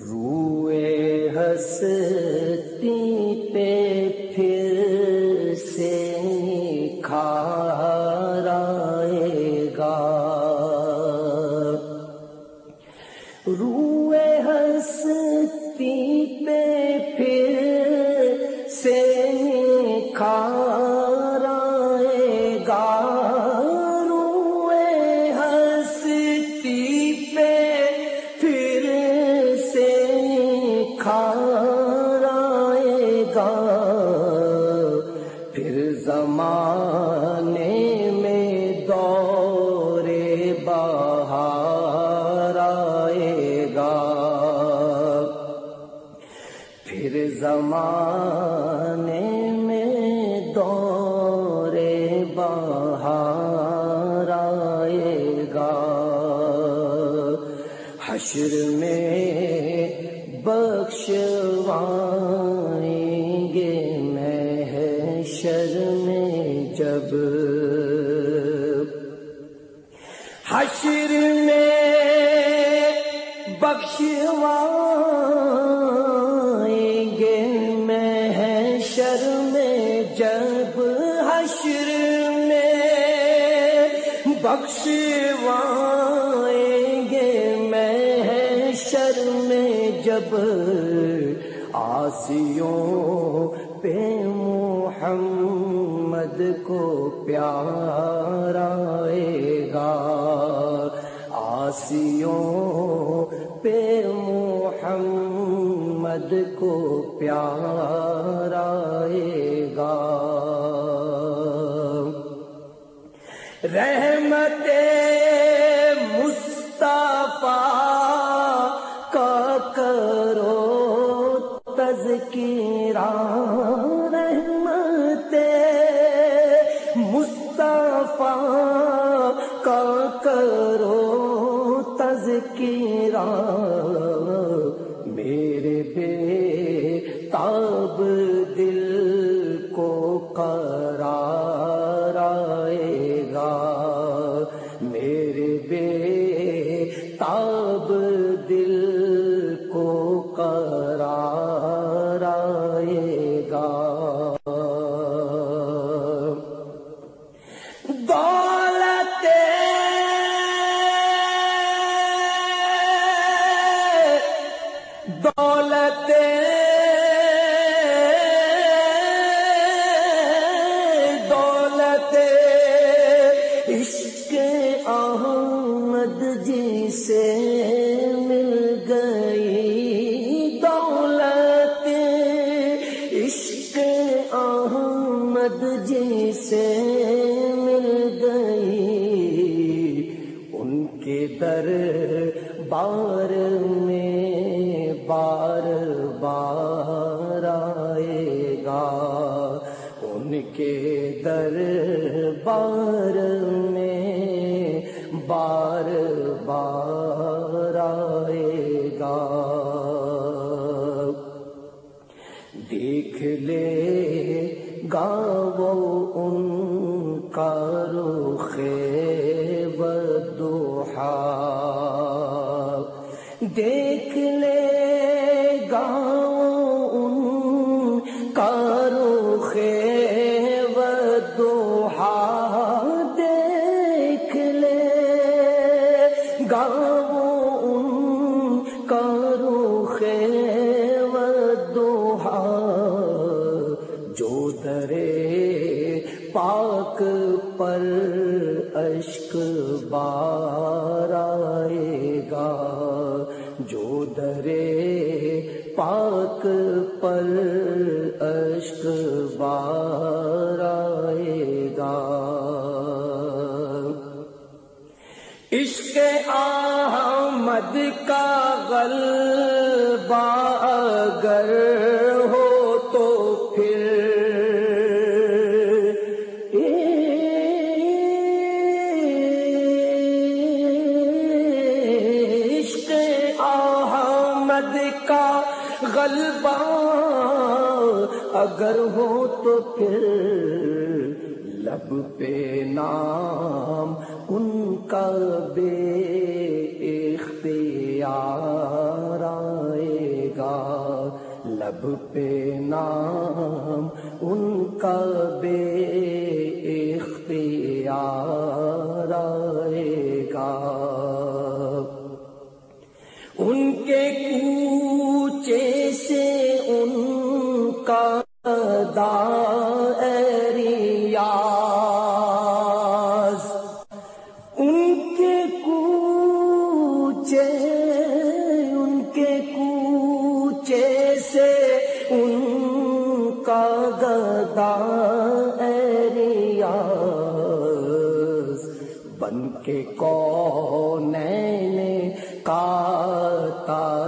روئے ہستی کھار آئے گا۔ پھر زمانے میں دور بہار آئے گا۔ پھر زمانے میں دور بہار آئے گا۔ حشر میں میں جب حشر میں بخشوائیں گے محشر میں جب حشر میں بخشوائیں گے محشر میں جب آسیوں پہ محمد کو پیار آئے گا۔ آسیوں پہ محمد کو پیارا آئے گا۔ رہ قرار آئے گا میرے بے تاب دل کو قرار آئے گا دولت دولت دولت مل گئی دولت عشق احمد جی سے مل گئی ان کے در بار میں بار بار آئے گا ان کے در بار میں بار بار لے ان کا رخ بدوحا دے اشک بار آئے گا، جو درے پاک پر اشک بار آئے گا۔ عشق احمد کا غلبہ اگر غلبہ اگر ہو تو پھر لب پہ نام، ان کا بے اختیار آئے لب پہ نام، ان کا بے اختیار آئے گا۔ ان کے کوچے کا دائریاز ان کے کوچے، ان کے کوچے سے ان کا گدا ایریاز بن کے کون کا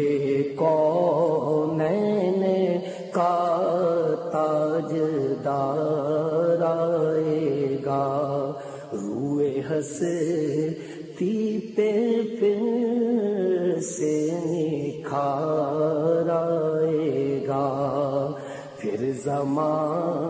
کے کون کا تاج دار آئے گا؟ روئے ہستی پہ پھر سے نکھار آئے گا۔ پھر زمانے